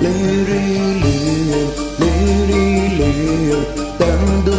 Lady Lear, Lady Lear, down the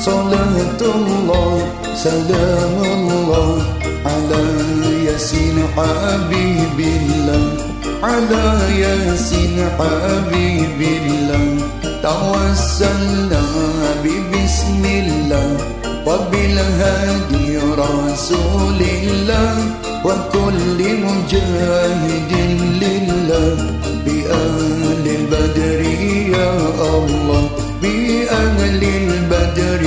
صلاة الله سلام الله على ياسين حبيب الله على ياسين حبيب الله توسلنا ببسم الله وبالهادي رسول الله وكل مجاهد لله بأهل البدر يا الله بأهل البدر